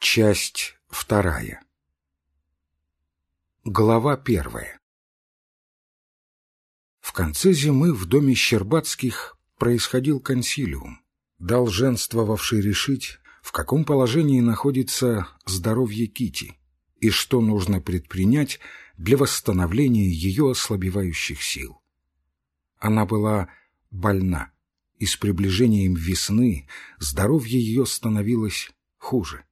Часть вторая. Глава первая. В конце зимы в доме Щербатских происходил консилиум, долженствовавший решить, в каком положении находится здоровье Кити и что нужно предпринять для восстановления ее ослабевающих сил. Она была больна, и с приближением весны здоровье ее становилось хуже.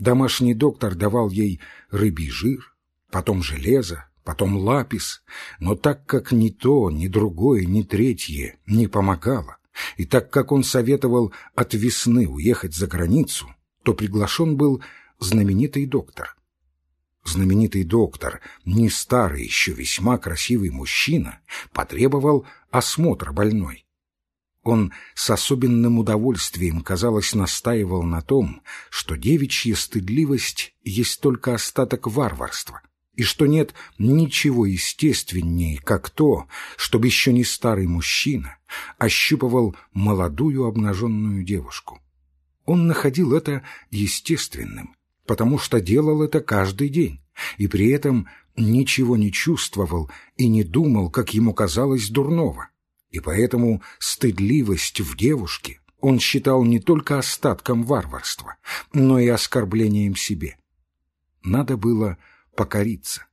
Домашний доктор давал ей рыбий жир, потом железо, потом лапис, но так как ни то, ни другое, ни третье не помогало, и так как он советовал от весны уехать за границу, то приглашен был знаменитый доктор. Знаменитый доктор, не старый, еще весьма красивый мужчина, потребовал осмотра больной. Он с особенным удовольствием, казалось, настаивал на том, что девичья стыдливость есть только остаток варварства, и что нет ничего естественнее, как то, чтобы еще не старый мужчина ощупывал молодую обнаженную девушку. Он находил это естественным, потому что делал это каждый день, и при этом ничего не чувствовал и не думал, как ему казалось, дурного и поэтому стыдливость в девушке он считал не только остатком варварства, но и оскорблением себе. Надо было покориться,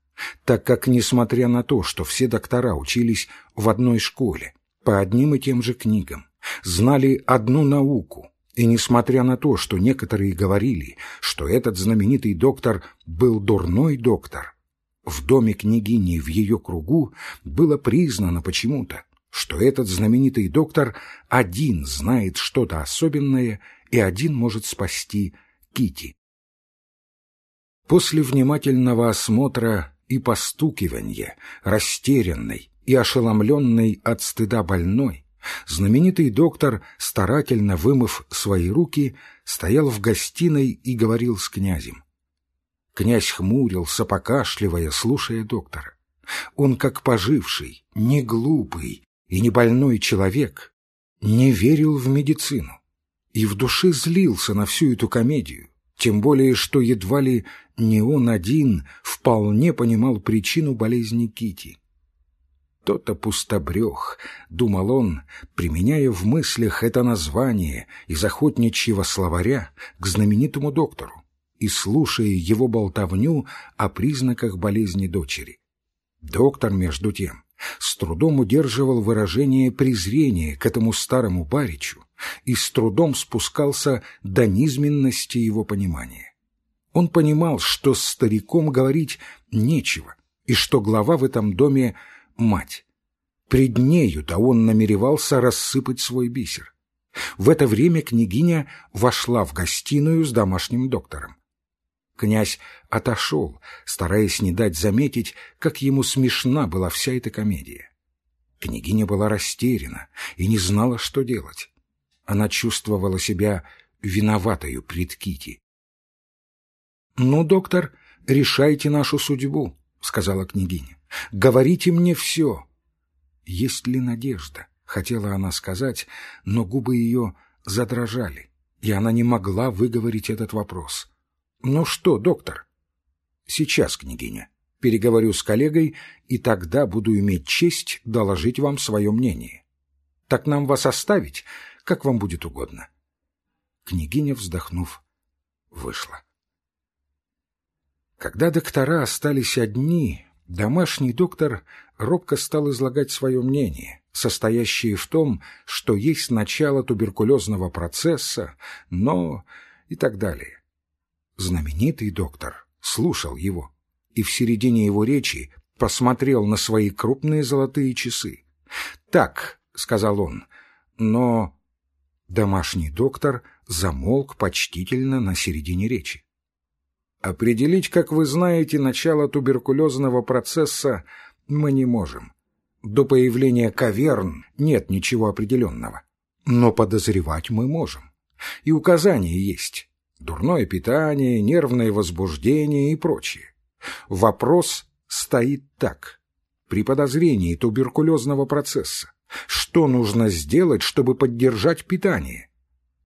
так как, несмотря на то, что все доктора учились в одной школе, по одним и тем же книгам, знали одну науку, и несмотря на то, что некоторые говорили, что этот знаменитый доктор был дурной доктор, в доме княгини в ее кругу было признано почему-то, что этот знаменитый доктор один знает что-то особенное и один может спасти Кити. После внимательного осмотра и постукивания, растерянной и ошеломленной от стыда больной, знаменитый доктор, старательно вымыв свои руки, стоял в гостиной и говорил с князем. Князь хмурился, покашливая, слушая доктора. Он, как поживший, не глупый, и небольной человек не верил в медицину и в душе злился на всю эту комедию, тем более что едва ли не он один вполне понимал причину болезни Кити. То-то пустобрех, думал он, применяя в мыслях это название из охотничьего словаря к знаменитому доктору и слушая его болтовню о признаках болезни дочери. Доктор, между тем, с трудом удерживал выражение презрения к этому старому баричу и с трудом спускался до низменности его понимания. Он понимал, что с стариком говорить нечего, и что глава в этом доме — мать. Пред нею-то он намеревался рассыпать свой бисер. В это время княгиня вошла в гостиную с домашним доктором. Князь отошел, стараясь не дать заметить, как ему смешна была вся эта комедия. Княгиня была растеряна и не знала, что делать. Она чувствовала себя виноватою пред Кити. «Ну, доктор, решайте нашу судьбу», — сказала княгиня. «Говорите мне все». «Есть ли надежда?» — хотела она сказать, но губы ее задрожали, и она не могла выговорить этот вопрос. «Ну что, доктор?» «Сейчас, княгиня. Переговорю с коллегой, и тогда буду иметь честь доложить вам свое мнение. Так нам вас оставить, как вам будет угодно». Княгиня, вздохнув, вышла. Когда доктора остались одни, домашний доктор робко стал излагать свое мнение, состоящее в том, что есть начало туберкулезного процесса, но и так далее. Знаменитый доктор слушал его и в середине его речи посмотрел на свои крупные золотые часы. «Так», — сказал он, — «но...» Домашний доктор замолк почтительно на середине речи. «Определить, как вы знаете, начало туберкулезного процесса мы не можем. До появления каверн нет ничего определенного. Но подозревать мы можем. И указания есть дурное питание, нервное возбуждение и прочее. Вопрос стоит так. При подозрении туберкулезного процесса что нужно сделать, чтобы поддержать питание?